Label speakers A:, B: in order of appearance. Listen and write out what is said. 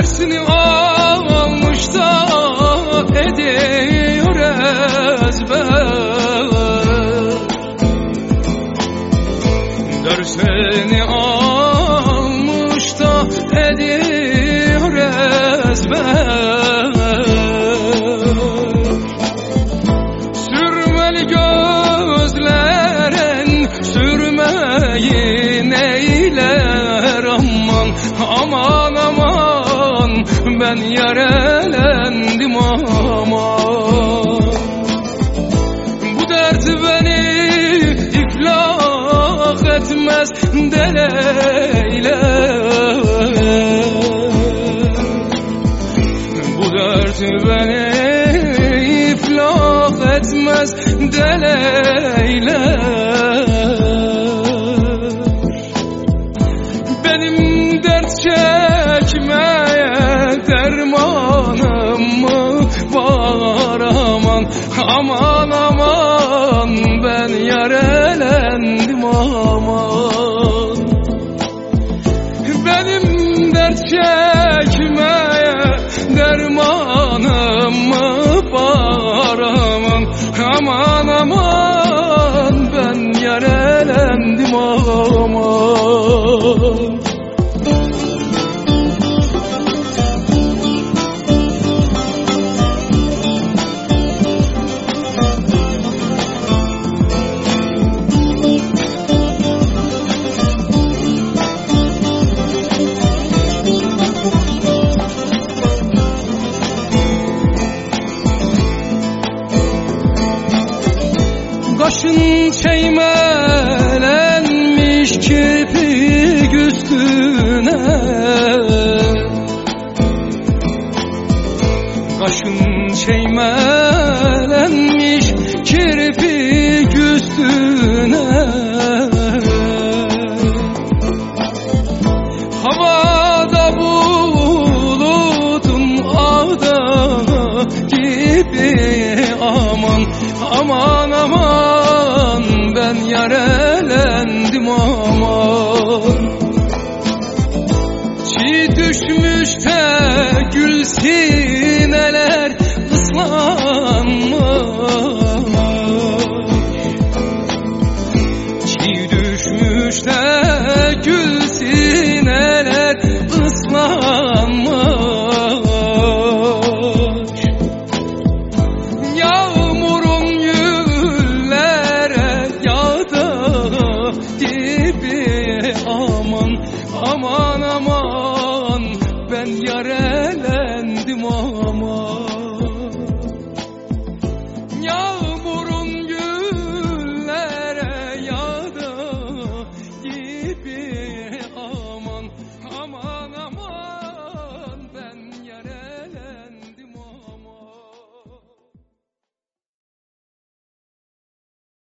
A: Dersini almış da ediyor ezber Dersini almış da ediyor ezber Sürmeli gözlerin sürmeyin eyler aman Aman aman ben yarelendim aman Bu dert beni iflah etmez deleyler Bu dert beni iflah etmez deleyler dermanım mı? Var aman Aman aman. Ben yarelendim Kaşın çeymelenmiş kirpik üstüne. Kaşın çeymelenmiş kirpik üstüne. Havada bulutun ağda gibi aman aman aman yarelendim aman. Çiğ düşmüş de gül sineler ıslanmış Çiğ düşmüş de gül ama